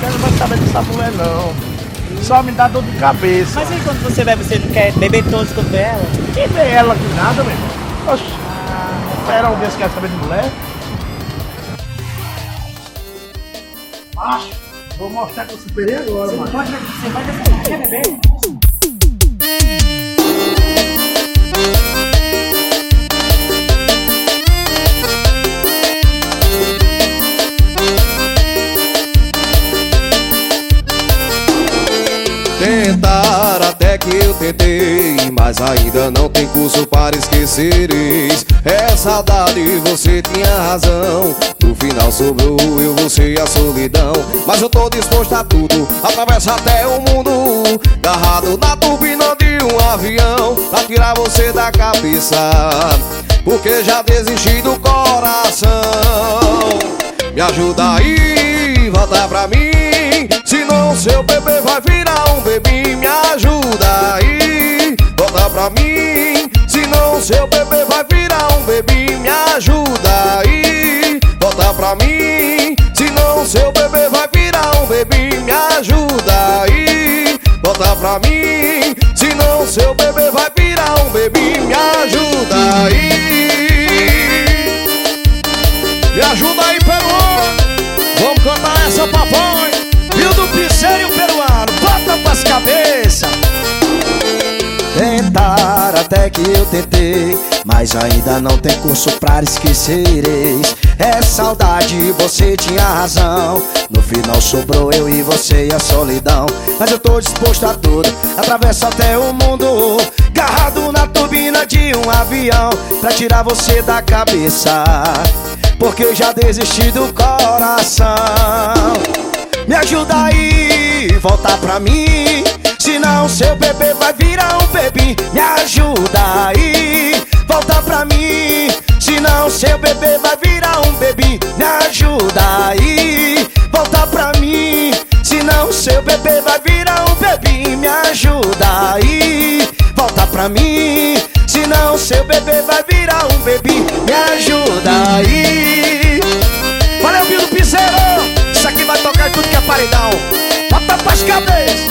quero mais saber dessa mulher não. Só me dá dor de cabeça. Mas aí quando você bebe, você não quer beber todos quando vê ela? Que vê ela que nada, meu irmão. Oxe, espera um dia você quer saber de mulher? Macho, vou mostrar que eu superei agora, mano. Pode, você pode beber. Quer beber? Tentar até que eu tentei, mas ainda não tem curso para esquecereis. É saudade, você tinha razão. No final sobrou eu, você e a solidão. Mas eu tô disposto a tudo, atravessa até o mundo. Garrado na turbina de um avião, pra tirar você da cabeça. Porque já desisti do coração. Me ajuda aí, volta pra mim. Seu bebê vai virar um bebê. Me ajuda aí, volta pra mim. Senão seu bebê vai virar um bebê. Me ajuda aí, volta pra mim. Senão seu bebê vai virar um bebê. Me ajuda aí, volta pra mim. Senão seu bebê vai virar um bebê. Me ajuda aí. Me ajuda aí, peruano. Vamos cantar essa papai. Até que eu tentei, mas ainda não tem curso pra esquecereis. É saudade, você tinha razão. No final sobrou eu e você e a solidão. Mas eu tô disposto a tudo, atravesso até o mundo. Garrado na turbina de um avião, pra tirar você da cabeça. Porque eu já desisti do coração. Me ajuda aí, volta pra mim. Senão seu bebê vai Seu bebê vai virar um bebê Me ajuda aí, volta pra mim. Senão seu bebê vai virar um bebê Me ajuda aí, volta pra mim. Senão seu bebê vai virar um bebê Me ajuda aí. Valeu, Bill do Piseiro. Isso aqui vai tocar tudo que é paredão. Bota pras cabeças.